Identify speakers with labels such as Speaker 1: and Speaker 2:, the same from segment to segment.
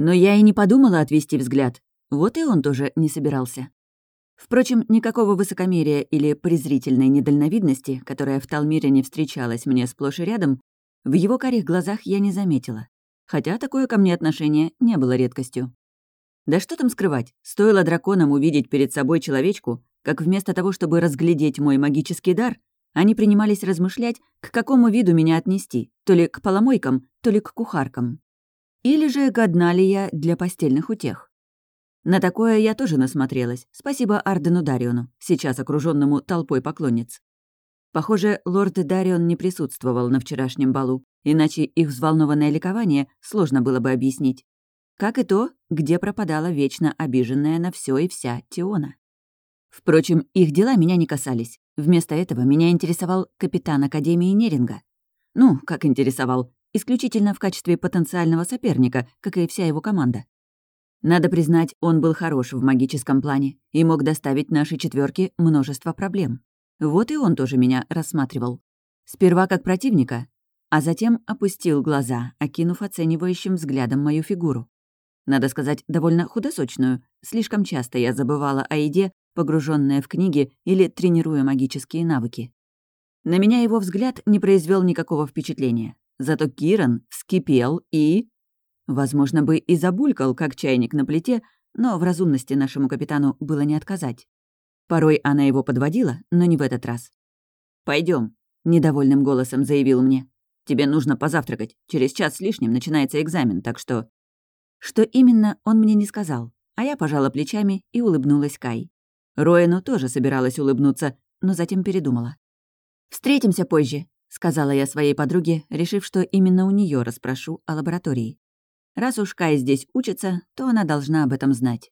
Speaker 1: Но я и не подумала отвести взгляд. Вот и он тоже не собирался. Впрочем, никакого высокомерия или презрительной недальновидности, которая в Талмире не встречалась мне сплошь и рядом, в его карих глазах я не заметила. Хотя такое ко мне отношение не было редкостью. Да что там скрывать, стоило драконам увидеть перед собой человечку, как вместо того, чтобы разглядеть мой магический дар, они принимались размышлять, к какому виду меня отнести, то ли к поломойкам, то ли к кухаркам. Или же годна ли я для постельных утех. На такое я тоже насмотрелась, спасибо Ардену Дариону, сейчас окруженному толпой поклонниц. Похоже, лорд Дарион не присутствовал на вчерашнем балу, иначе их взволнованное ликование сложно было бы объяснить. Как и то, где пропадала вечно обиженная на все и вся Тиона. Впрочем, их дела меня не касались. Вместо этого меня интересовал капитан Академии Неринга. Ну, как интересовал, исключительно в качестве потенциального соперника, как и вся его команда. Надо признать, он был хорош в магическом плане и мог доставить нашей четверке множество проблем. Вот и он тоже меня рассматривал. Сперва как противника, а затем опустил глаза, окинув оценивающим взглядом мою фигуру. Надо сказать, довольно худосочную. Слишком часто я забывала о еде, погруженная в книги или тренируя магические навыки. На меня его взгляд не произвел никакого впечатления. Зато Киран вскипел и... Возможно, бы и забулькал, как чайник на плите, но в разумности нашему капитану было не отказать. Порой она его подводила, но не в этот раз. Пойдем, недовольным голосом заявил мне. «Тебе нужно позавтракать. Через час с лишним начинается экзамен, так что...» Что именно, он мне не сказал, а я пожала плечами и улыбнулась Кай. Роэну тоже собиралась улыбнуться, но затем передумала. «Встретимся позже», — сказала я своей подруге, решив, что именно у нее расспрошу о лаборатории. Раз уж Кай здесь учится, то она должна об этом знать.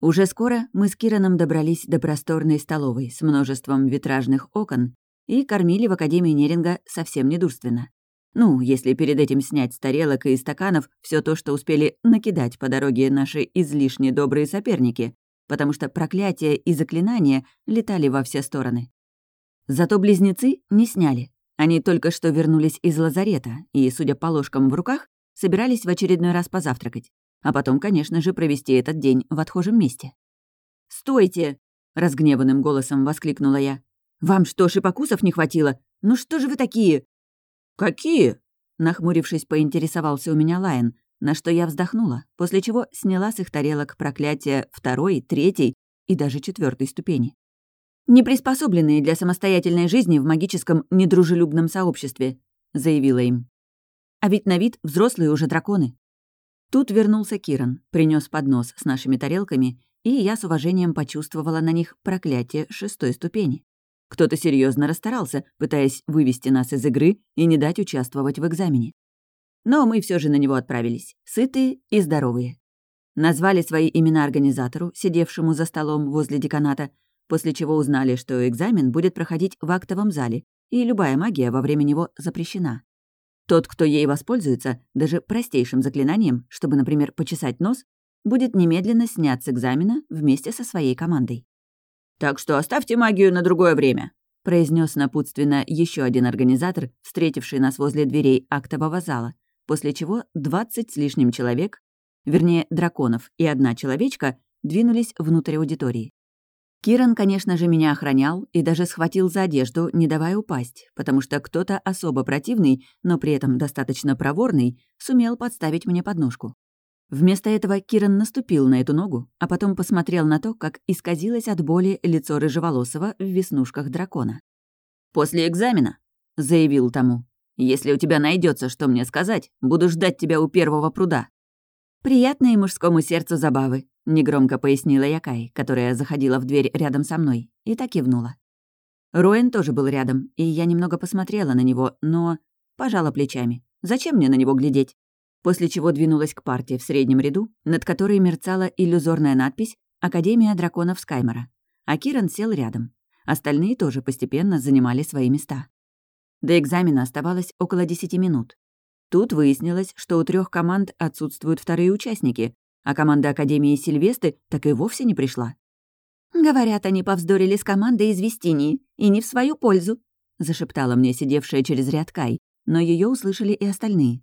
Speaker 1: Уже скоро мы с Кираном добрались до просторной столовой с множеством витражных окон и кормили в Академии Неринга совсем недурственно. Ну, если перед этим снять с тарелок и стаканов все то, что успели накидать по дороге наши излишне добрые соперники, потому что проклятия и заклинания летали во все стороны. Зато близнецы не сняли. Они только что вернулись из лазарета и, судя по ложкам в руках, собирались в очередной раз позавтракать, а потом, конечно же, провести этот день в отхожем месте. «Стойте!» — разгневанным голосом воскликнула я. «Вам что, шипокусов не хватило? Ну что же вы такие? «Какие?» — нахмурившись, поинтересовался у меня Лайон, на что я вздохнула, после чего сняла с их тарелок проклятия второй, третьей и даже четвертой ступени. «Неприспособленные для самостоятельной жизни в магическом недружелюбном сообществе», — заявила им. «А ведь на вид взрослые уже драконы». Тут вернулся Киран, принес поднос с нашими тарелками, и я с уважением почувствовала на них проклятие шестой ступени. Кто-то серьезно расстарался, пытаясь вывести нас из игры и не дать участвовать в экзамене. Но мы все же на него отправились, сытые и здоровые. Назвали свои имена организатору, сидевшему за столом возле деканата, после чего узнали, что экзамен будет проходить в актовом зале, и любая магия во время него запрещена. Тот, кто ей воспользуется, даже простейшим заклинанием, чтобы, например, почесать нос, будет немедленно снят с экзамена вместе со своей командой. Так что оставьте магию на другое время», — произнес напутственно еще один организатор, встретивший нас возле дверей актового зала, после чего двадцать с лишним человек, вернее, драконов и одна человечка, двинулись внутрь аудитории. Киран, конечно же, меня охранял и даже схватил за одежду, не давая упасть, потому что кто-то особо противный, но при этом достаточно проворный, сумел подставить мне подножку. Вместо этого Киран наступил на эту ногу, а потом посмотрел на то, как исказилось от боли лицо рыжеволосого в веснушках дракона. «После экзамена», — заявил тому, — «если у тебя найдется, что мне сказать, буду ждать тебя у первого пруда». «Приятные мужскому сердцу забавы», — негромко пояснила Якай, которая заходила в дверь рядом со мной, и так кивнула. Роэн тоже был рядом, и я немного посмотрела на него, но... Пожала плечами. Зачем мне на него глядеть? после чего двинулась к парте в среднем ряду, над которой мерцала иллюзорная надпись «Академия драконов Скаймора». А Киран сел рядом. Остальные тоже постепенно занимали свои места. До экзамена оставалось около 10 минут. Тут выяснилось, что у трех команд отсутствуют вторые участники, а команда Академии Сильвесты так и вовсе не пришла. «Говорят, они повздорили с командой из Вестинии, и не в свою пользу», — зашептала мне сидевшая через ряд Кай, но ее услышали и остальные.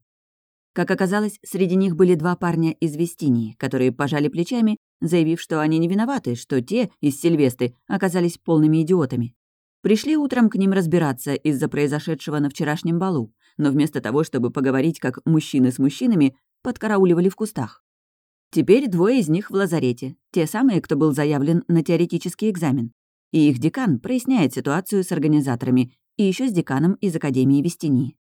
Speaker 1: Как оказалось, среди них были два парня из Вестинии, которые пожали плечами, заявив, что они не виноваты, что те из Сильвесты оказались полными идиотами. Пришли утром к ним разбираться из-за произошедшего на вчерашнем балу, но вместо того, чтобы поговорить как мужчины с мужчинами, подкарауливали в кустах. Теперь двое из них в лазарете, те самые, кто был заявлен на теоретический экзамен. И их декан проясняет ситуацию с организаторами, и еще с деканом из Академии Вестинии.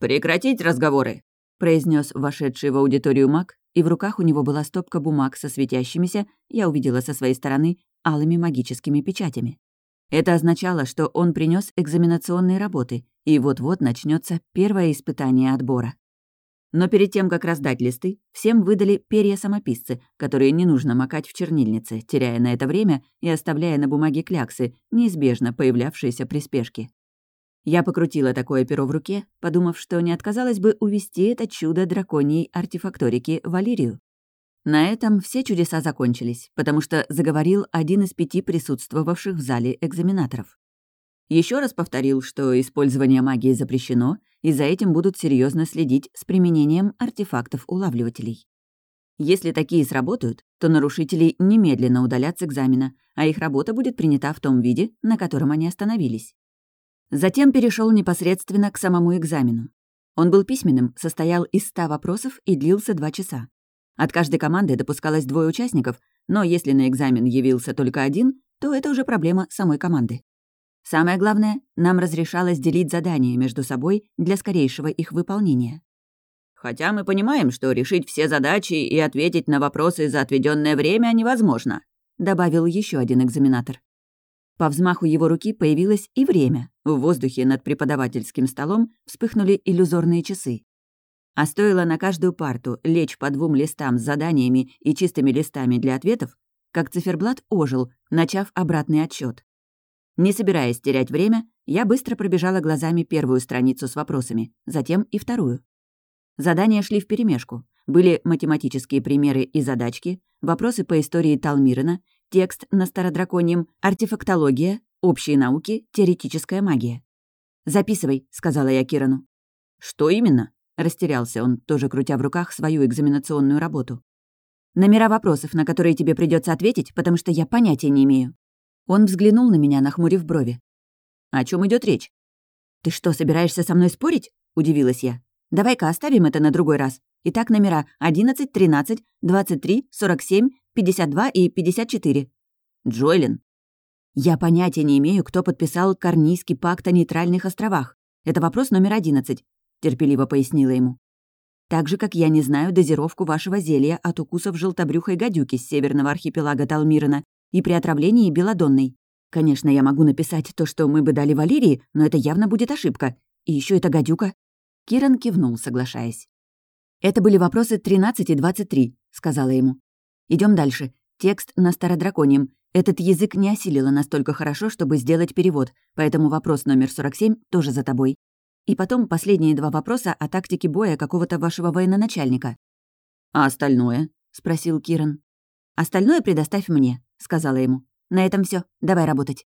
Speaker 2: «Прекратить разговоры!»
Speaker 1: произнес вошедший в аудиторию маг, и в руках у него была стопка бумаг со светящимися, я увидела со своей стороны, алыми магическими печатями. Это означало, что он принес экзаменационные работы, и вот-вот начнется первое испытание отбора. Но перед тем, как раздать листы, всем выдали перья-самописцы, которые не нужно макать в чернильнице, теряя на это время и оставляя на бумаге кляксы, неизбежно появлявшиеся при спешке. Я покрутила такое перо в руке, подумав, что не отказалась бы увести это чудо драконьей артефакторики Валерию. На этом все чудеса закончились, потому что заговорил один из пяти присутствовавших в зале экзаменаторов. Еще раз повторил, что использование магии запрещено, и за этим будут серьезно следить с применением артефактов-улавливателей. Если такие сработают, то нарушители немедленно удалят с экзамена, а их работа будет принята в том виде, на котором они остановились. Затем перешел непосредственно к самому экзамену. Он был письменным, состоял из ста вопросов и длился два часа. От каждой команды допускалось двое участников, но если на экзамен явился только один, то это уже проблема самой команды. Самое главное, нам разрешалось делить задания между собой для скорейшего их выполнения.
Speaker 2: «Хотя мы понимаем, что решить все задачи и ответить на вопросы за отведенное время невозможно»,
Speaker 1: добавил еще один экзаменатор. По взмаху его руки появилось и время. В воздухе над преподавательским столом вспыхнули иллюзорные часы. А стоило на каждую парту лечь по двум листам с заданиями и чистыми листами для ответов, как циферблат ожил, начав обратный отсчет. Не собираясь терять время, я быстро пробежала глазами первую страницу с вопросами, затем и вторую. Задания шли вперемешку. Были математические примеры и задачки, вопросы по истории Талмирена текст на стародраконьем, артефактология, общие науки, теоретическая магия. «Записывай», — сказала я Кирану.
Speaker 2: «Что именно?»
Speaker 1: — растерялся он, тоже крутя в руках свою экзаменационную работу. «Номера вопросов, на которые тебе придется ответить, потому что я понятия не имею». Он взглянул на меня, нахмурив брови.
Speaker 2: «О чем идет речь?»
Speaker 1: «Ты что, собираешься со мной спорить?» — удивилась я. «Давай-ка оставим это на другой раз. Итак, номера 11, 13, 23, 47, 52 и 54.
Speaker 2: Джойлин.
Speaker 1: Я понятия не имею, кто подписал Корнийский пакт о нейтральных островах. Это вопрос номер 11, терпеливо пояснила ему. Так же, как я не знаю дозировку вашего зелья от укусов желтобрюхой гадюки с северного архипелага Талмирена и при отравлении белодонной. Конечно, я могу написать то, что мы бы дали Валерии, но это явно будет ошибка. И еще это гадюка. Киран кивнул, соглашаясь. «Это были вопросы 13 и 23», — сказала ему. Идем дальше. Текст на стародраконьем. Этот язык не осилила настолько хорошо, чтобы сделать перевод, поэтому вопрос номер 47 тоже за тобой. И потом последние два вопроса о тактике боя какого-то вашего военачальника.
Speaker 2: «А остальное?» — спросил Киран.
Speaker 1: «Остальное предоставь мне», — сказала ему. «На этом все. Давай работать».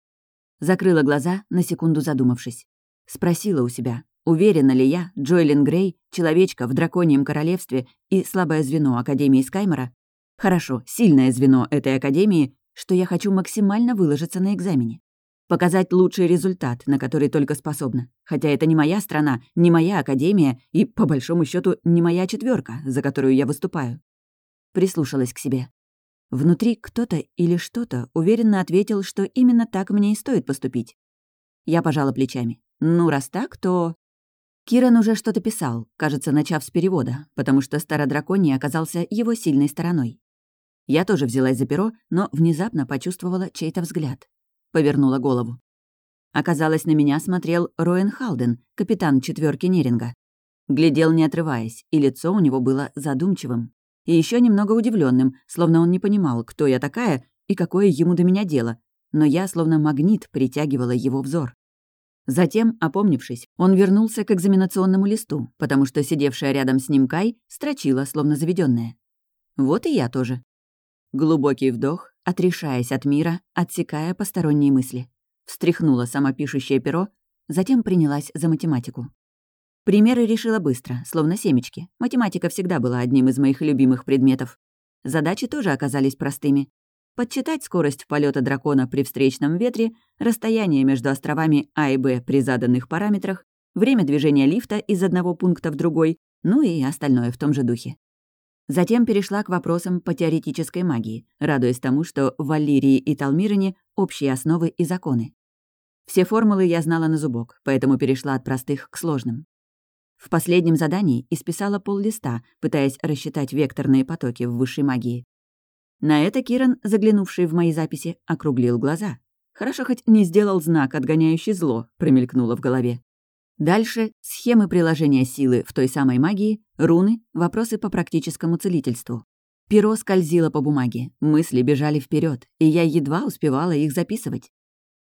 Speaker 1: Закрыла глаза, на секунду задумавшись. Спросила у себя, уверена ли я, Джойлин Грей, человечка в драконьем королевстве и слабое звено Академии Скаймора, Хорошо, сильное звено этой академии, что я хочу максимально выложиться на экзамене. Показать лучший результат, на который только способна. Хотя это не моя страна, не моя академия и, по большому счету, не моя четверка, за которую я выступаю. Прислушалась к себе. Внутри кто-то или что-то уверенно ответил, что именно так мне и стоит поступить. Я пожала плечами. Ну, раз так, то... Киран уже что-то писал, кажется, начав с перевода, потому что стародраконий оказался его сильной стороной. Я тоже взялась за перо, но внезапно почувствовала чей-то взгляд. Повернула голову. Оказалось, на меня смотрел Роэн Халден, капитан четверки Неринга. Глядел, не отрываясь, и лицо у него было задумчивым. И еще немного удивленным, словно он не понимал, кто я такая и какое ему до меня дело. Но я, словно магнит, притягивала его взор. Затем, опомнившись, он вернулся к экзаменационному листу, потому что сидевшая рядом с ним Кай строчила, словно заведенная. Вот и я тоже. Глубокий вдох, отрешаясь от мира, отсекая посторонние мысли. Встряхнула самопишущее перо, затем принялась за математику. Примеры решила быстро, словно семечки. Математика всегда была одним из моих любимых предметов. Задачи тоже оказались простыми. Подсчитать скорость полета дракона при встречном ветре, расстояние между островами А и Б при заданных параметрах, время движения лифта из одного пункта в другой, ну и остальное в том же духе. Затем перешла к вопросам по теоретической магии, радуясь тому, что в Валлирии и Талмирине общие основы и законы. Все формулы я знала на зубок, поэтому перешла от простых к сложным. В последнем задании исписала пол-листа, пытаясь рассчитать векторные потоки в высшей магии. На это Киран, заглянувший в мои записи, округлил глаза. Хорошо хоть не сделал знак, отгоняющий зло, промелькнуло в голове. Дальше — схемы приложения силы в той самой магии, руны, вопросы по практическому целительству. Перо скользило по бумаге, мысли бежали вперед, и я едва успевала их записывать.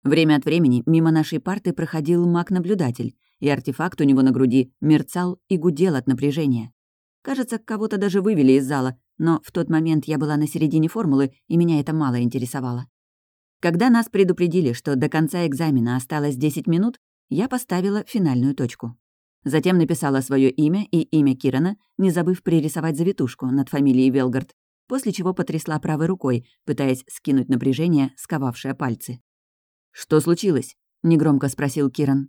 Speaker 1: Время от времени мимо нашей парты проходил маг-наблюдатель, и артефакт у него на груди мерцал и гудел от напряжения. Кажется, кого-то даже вывели из зала, но в тот момент я была на середине формулы, и меня это мало интересовало. Когда нас предупредили, что до конца экзамена осталось 10 минут, я поставила финальную точку. Затем написала свое имя и имя Кирана, не забыв пририсовать завитушку над фамилией Велгард, после чего потрясла правой рукой, пытаясь скинуть напряжение, сковавшее пальцы. «Что случилось?» — негромко спросил Киран.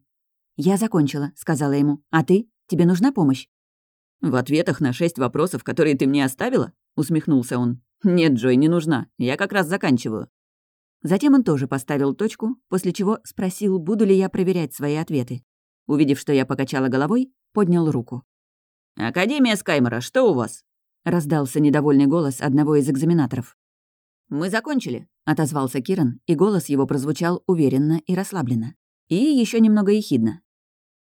Speaker 1: «Я закончила», — сказала ему. «А ты? Тебе нужна помощь?»
Speaker 2: «В ответах на шесть вопросов, которые ты мне оставила?» — усмехнулся он. «Нет, Джой, не нужна. Я как раз заканчиваю».
Speaker 1: Затем он тоже поставил точку, после чего спросил, буду ли я проверять свои ответы. Увидев, что я покачала головой, поднял руку.
Speaker 2: «Академия Скаймора, что у вас?»
Speaker 1: — раздался недовольный голос одного из экзаменаторов.
Speaker 2: «Мы закончили», —
Speaker 1: отозвался Киран, и голос его прозвучал уверенно и расслабленно. И еще немного ехидно.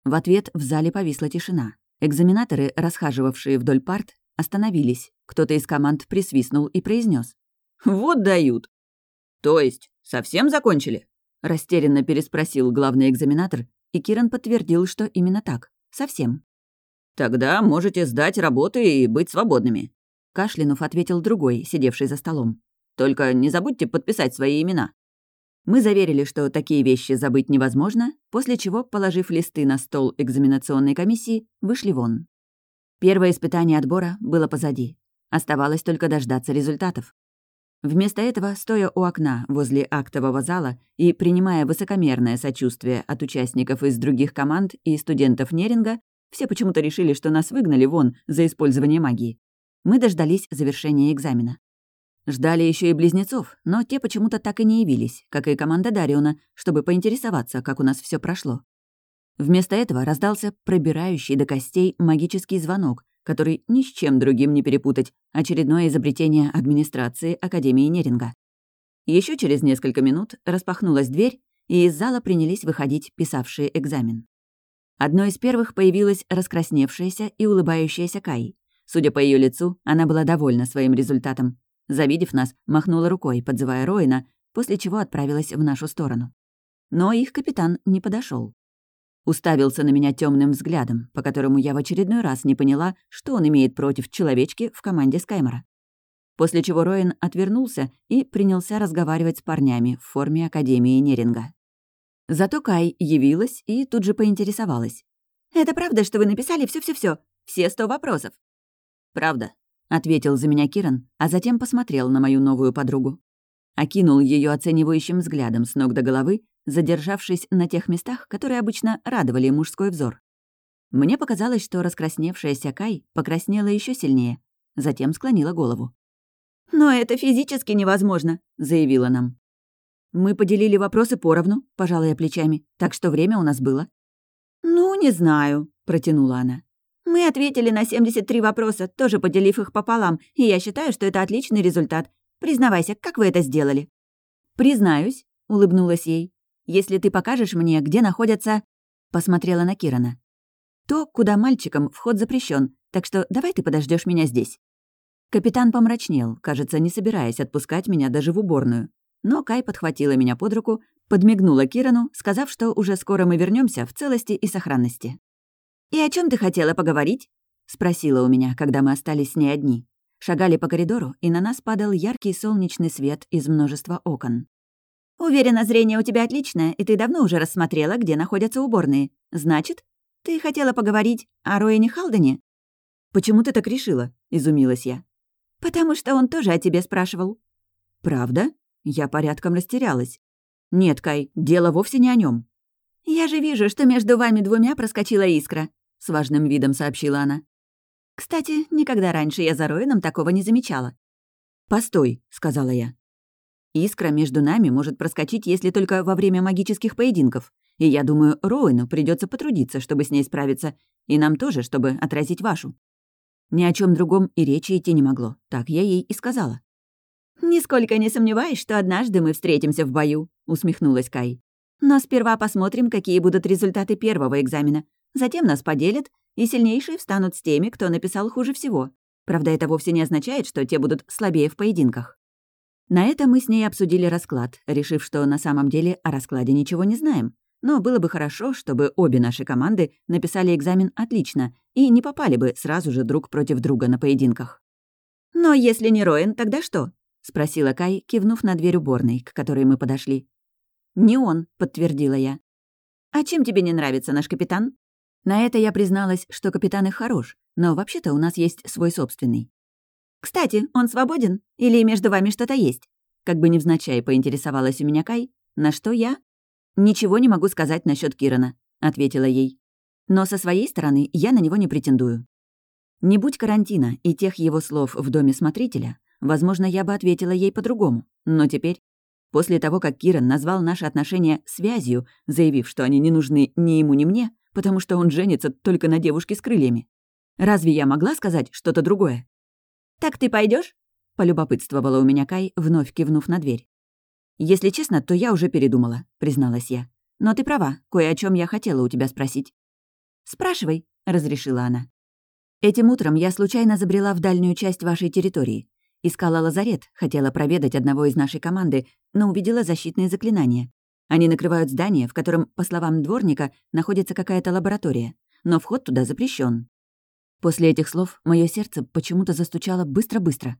Speaker 1: В ответ в зале повисла тишина. Экзаменаторы, расхаживавшие вдоль парт, остановились. Кто-то из команд присвистнул и произнес:
Speaker 2: «Вот дают!» «То есть, совсем закончили?»
Speaker 1: — растерянно переспросил главный экзаменатор, и Киран подтвердил, что именно так. Совсем.
Speaker 2: «Тогда можете сдать работы и быть свободными», —
Speaker 1: Кашлянув ответил другой, сидевший за столом.
Speaker 2: «Только не забудьте подписать свои имена».
Speaker 1: Мы заверили, что такие вещи забыть невозможно, после чего, положив листы на стол экзаменационной комиссии, вышли вон. Первое испытание отбора было позади. Оставалось только дождаться результатов. Вместо этого, стоя у окна возле актового зала и принимая высокомерное сочувствие от участников из других команд и студентов Неринга, все почему-то решили, что нас выгнали вон за использование магии. Мы дождались завершения экзамена. Ждали еще и близнецов, но те почему-то так и не явились, как и команда Дариона, чтобы поинтересоваться, как у нас все прошло. Вместо этого раздался пробирающий до костей магический звонок, который ни с чем другим не перепутать, очередное изобретение администрации Академии Неринга. Еще через несколько минут распахнулась дверь, и из зала принялись выходить писавшие экзамен. Одной из первых появилась раскрасневшаяся и улыбающаяся Кай. Судя по ее лицу, она была довольна своим результатом. Завидев нас, махнула рукой, подзывая Роина, после чего отправилась в нашу сторону. Но их капитан не подошел. Уставился на меня темным взглядом, по которому я в очередной раз не поняла, что он имеет против человечки в команде Скаймора. После чего Роин отвернулся и принялся разговаривать с парнями в форме Академии Неринга. Зато Кай явилась и тут же поинтересовалась. «Это правда, что вы написали все, все, все, Все сто вопросов?»
Speaker 2: «Правда», —
Speaker 1: ответил за меня Киран, а затем посмотрел на мою новую подругу. Окинул ее оценивающим взглядом с ног до головы задержавшись на тех местах, которые обычно радовали мужской взор. Мне показалось, что раскрасневшаяся Кай покраснела еще сильнее, затем склонила голову. «Но это физически невозможно», — заявила нам. «Мы поделили вопросы поровну», — пожала я плечами, так что время у нас было. «Ну, не знаю», — протянула она. «Мы ответили на 73 вопроса, тоже поделив их пополам, и я считаю, что это отличный результат. Признавайся, как вы это сделали?» «Признаюсь», — улыбнулась ей если ты покажешь мне, где находятся...» Посмотрела на Кирана. «То, куда мальчикам вход запрещен, так что давай ты подождешь меня здесь». Капитан помрачнел, кажется, не собираясь отпускать меня даже в уборную. Но Кай подхватила меня под руку, подмигнула Кирану, сказав, что уже скоро мы вернемся в целости и сохранности. «И о чем ты хотела поговорить?» — спросила у меня, когда мы остались с ней одни. Шагали по коридору, и на нас падал яркий солнечный свет из множества окон. «Уверена, зрение у тебя отличное, и ты давно уже рассмотрела, где находятся уборные. Значит?» Ты хотела поговорить о Роэне Халдене?»
Speaker 2: «Почему ты так решила?» — изумилась я.
Speaker 1: «Потому что он тоже о тебе спрашивал».
Speaker 2: «Правда?» Я порядком растерялась. «Нет, Кай, дело вовсе не о нем.
Speaker 1: «Я же вижу, что между вами двумя проскочила искра», — с важным видом сообщила она. «Кстати, никогда раньше я за Роином такого не замечала».
Speaker 2: «Постой», — сказала я. «Искра между нами может проскочить, если только во время магических поединков. И я думаю, Роуэну придется потрудиться, чтобы с ней справиться, и нам тоже, чтобы отразить вашу». Ни о чем другом и речи идти не могло. Так я ей и сказала.
Speaker 1: «Нисколько не сомневаюсь, что однажды мы встретимся в бою», — усмехнулась Кай. «Но сперва посмотрим, какие будут результаты первого экзамена. Затем нас поделят, и сильнейшие встанут с теми, кто написал хуже всего. Правда, это вовсе не означает, что те будут слабее в поединках». На это мы с ней обсудили расклад, решив, что на самом деле о раскладе ничего не знаем. Но было бы хорошо, чтобы обе наши команды написали экзамен отлично и не попали бы сразу же друг против друга на поединках. «Но если не Роэн, тогда что?» — спросила Кай, кивнув на дверь уборной, к которой мы подошли. «Не он», — подтвердила я. «А чем тебе не нравится наш капитан?» На это я призналась, что капитан их хорош, но вообще-то у нас есть свой собственный. «Кстати, он свободен? Или между вами что-то есть?» Как бы невзначай поинтересовалась у меня Кай, на что я «Ничего не могу сказать насчет Кирана», — ответила ей. «Но со своей стороны я на него не претендую». Не будь карантина и тех его слов в доме смотрителя, возможно, я бы ответила ей по-другому. Но теперь, после того, как Киран назвал наши отношения связью, заявив, что они не нужны ни ему, ни мне, потому что он женится только на девушке с крыльями, разве я могла сказать что-то другое? «Так ты пойдешь? полюбопытствовала у меня Кай, вновь кивнув на дверь. «Если честно, то я уже передумала», — призналась я. «Но ты права, кое о чем я хотела у тебя спросить». «Спрашивай», — разрешила она. «Этим утром я случайно забрела в дальнюю часть вашей территории. Искала лазарет, хотела проведать одного из нашей команды, но увидела защитные заклинания. Они накрывают здание, в котором, по словам дворника, находится какая-то лаборатория, но вход туда запрещен. После этих слов мое сердце почему-то застучало быстро-быстро.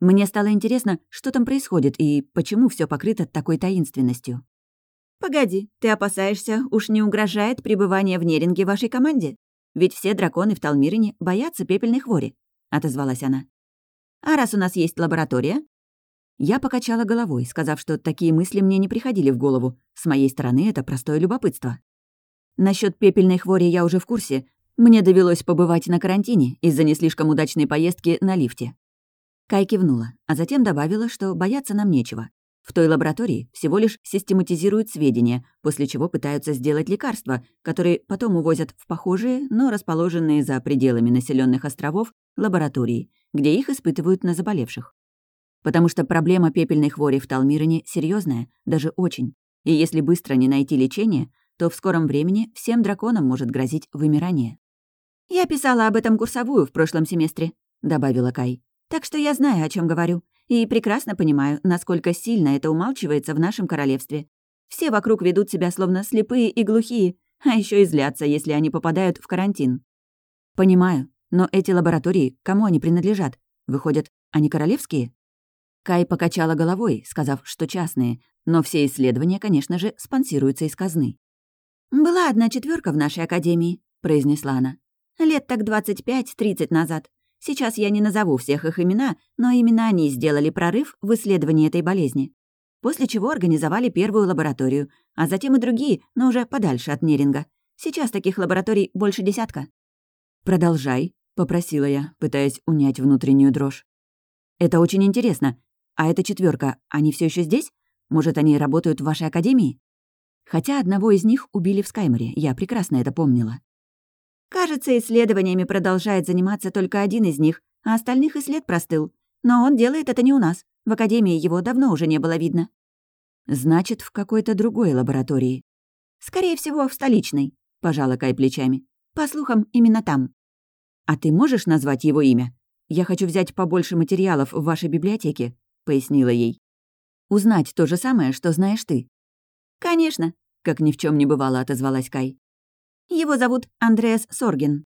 Speaker 1: Мне стало интересно, что там происходит и почему все покрыто такой таинственностью. «Погоди, ты опасаешься, уж не угрожает пребывание в Неринге вашей команде? Ведь все драконы в Талмирине боятся пепельной хвори», — отозвалась она. «А раз у нас есть лаборатория?» Я покачала головой, сказав, что такие мысли мне не приходили в голову. С моей стороны это простое любопытство. Насчет пепельной хвори я уже в курсе. Мне довелось побывать на карантине из-за не слишком удачной поездки на лифте. Кай кивнула, а затем добавила, что бояться нам нечего. В той лаборатории всего лишь систематизируют сведения, после чего пытаются сделать лекарства, которые потом увозят в похожие, но расположенные за пределами населенных островов, лаборатории, где их испытывают на заболевших. Потому что проблема пепельной хвори в Талмирене серьезная, даже очень. И если быстро не найти лечение, то в скором времени всем драконам может грозить вымирание. «Я писала об этом курсовую в прошлом семестре», — добавила Кай. Так что я знаю, о чем говорю, и прекрасно понимаю, насколько сильно это умалчивается в нашем королевстве. Все вокруг ведут себя словно слепые и глухие, а еще и злятся, если они попадают в карантин. Понимаю, но эти лаборатории, кому они принадлежат? Выходят, они королевские? Кай покачала головой, сказав, что частные, но все исследования, конечно же, спонсируются из казны. «Была одна четверка в нашей академии», — произнесла она. «Лет так 25-30 назад. Сейчас я не назову всех их имена, но именно они сделали прорыв в исследовании этой болезни. После чего организовали первую лабораторию, а затем и другие, но уже подальше от Неринга. Сейчас таких лабораторий больше десятка. «Продолжай», — попросила я, пытаясь унять внутреннюю дрожь. «Это очень интересно. А эта четверка, они все еще здесь? Может, они работают в вашей академии?» Хотя одного из них убили в Скайморе, я прекрасно это помнила. Кажется, исследованиями продолжает заниматься только один из них, а остальных и след простыл. Но он делает это не у нас. В Академии его давно уже не было видно. Значит, в какой-то другой лаборатории. Скорее всего, в столичной, пожала Кай плечами. По слухам, именно там. А ты можешь назвать его имя? Я хочу взять побольше материалов в вашей библиотеке, пояснила ей. Узнать то же самое, что знаешь ты. Конечно, как ни в чем не бывало, отозвалась Кай. Его зовут Андреас Сорген.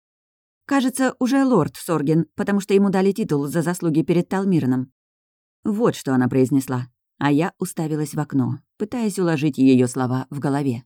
Speaker 1: Кажется, уже лорд Сорген, потому что ему дали титул за заслуги перед Талмирном. Вот что она произнесла, а я уставилась в окно, пытаясь уложить ее слова в голове.